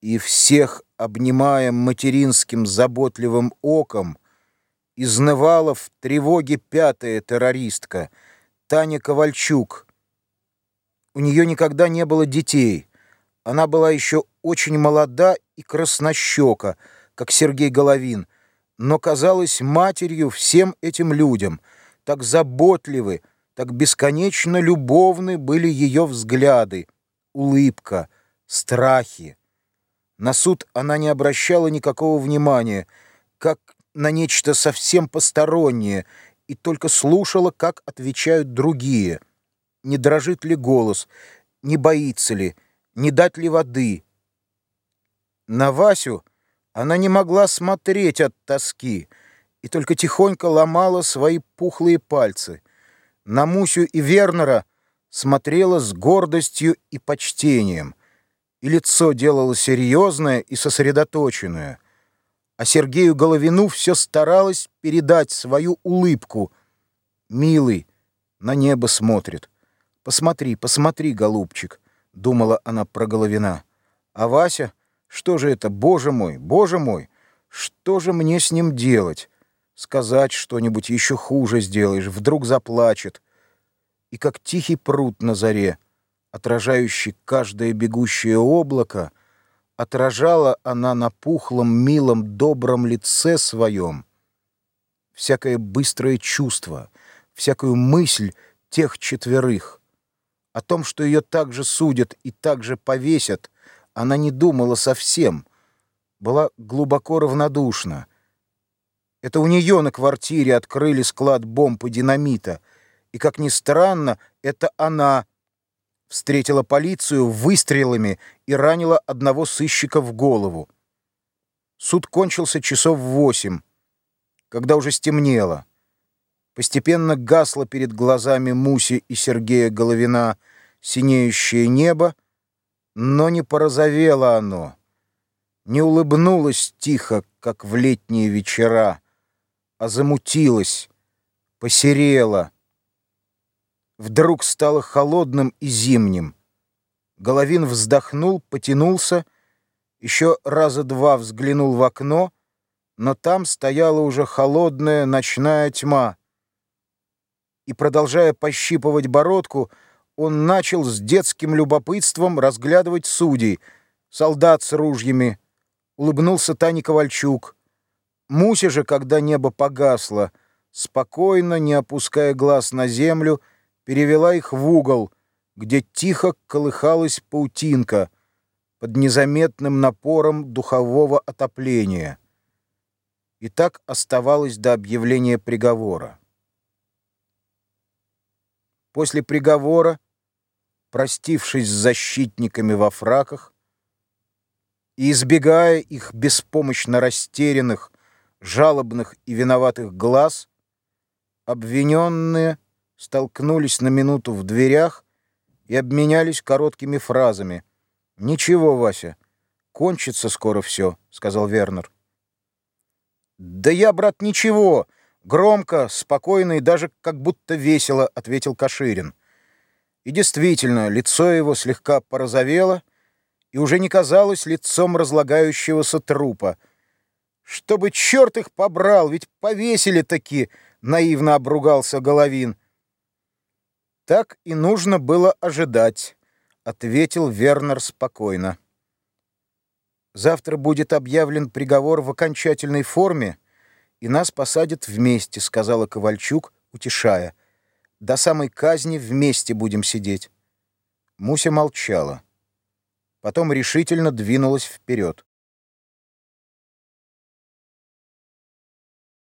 И всех, обнимая материнским заботливым оком, изнывала в тревоге пятая террористка, Таня Ковальчук. У нее никогда не было детей. Она была еще очень молода и краснощека, как Сергей Головин, но казалась матерью всем этим людям. Так заботливы, так бесконечно любовны были ее взгляды, улыбка, страхи. На суд она не обращала никакого внимания, как на нечто совсем постороннее, и только слушала, как отвечают другие. Не дрожит ли голос, не боится ли, не дать ли воды. На Васю она не могла смотреть от тоски и только тихонько ломала свои пухлые пальцы. На Мусю и Вернера смотрела с гордостью и почтением и лицо делало серьезное и сосредоточенное, а Сергею Головину все старалось передать свою улыбку. «Милый, на небо смотрит. Посмотри, посмотри, голубчик», — думала она про Головина. «А Вася, что же это, боже мой, боже мой, что же мне с ним делать? Сказать что-нибудь еще хуже сделаешь, вдруг заплачет. И как тихий пруд на заре — отражающий каждое бегущее облако, отражала она на пухлом, милом, добром лице своем всякое быстрое чувство, всякую мысль тех четверых. О том, что ее так же судят и так же повесят, она не думала совсем, была глубоко равнодушна. Это у нее на квартире открыли склад бомб и динамита, и, как ни странно, это она встретила полицию выстрелами и ранила одного сыщика в голову. Суд кончился часов в восемь, когда уже стемнело. Постепенно гасло перед глазами Муси и Сергея Головина синеющее небо, но не порозовело оно, не улыбнулось тихо, как в летние вечера, а замутилось, посерело, вдруг стало холодным и зимним. Головин вздохнул, потянулся, еще раза два взглянул в окно, но там стояла уже холодная ночная тьма. И, продолжая пощипывать бородку, он начал с детским любопытством разглядывать судей, солдат с ружьями, улыбнулся Тане Ковальчук. Муся же, когда небо погасло, спокойно, не опуская глаз на землю, перевела их в угол, где тихо колыхалась паутинка под незаметным напором духового отопления. И так оставалось до объявления приговора. После приговора, простившись с защитниками во фраках и избегая их беспомощно растерянных, жалобных и виноватых глаз, обвиненные — столкнулись на минуту в дверях и обменялись короткими фразами. «Ничего, Вася, кончится скоро все», — сказал Вернер. «Да я, брат, ничего!» Громко, спокойно и даже как будто весело ответил Каширин. И действительно, лицо его слегка порозовело и уже не казалось лицом разлагающегося трупа. «Чтобы черт их побрал, ведь повесили таки!» — наивно обругался Головин. «Так и нужно было ожидать», — ответил Вернер спокойно. «Завтра будет объявлен приговор в окончательной форме, и нас посадят вместе», — сказала Ковальчук, утешая. «До самой казни вместе будем сидеть». Муся молчала. Потом решительно двинулась вперед.